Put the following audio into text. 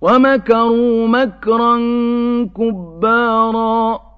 وَمَكَرُوا مَكْرًا كُبَّارًا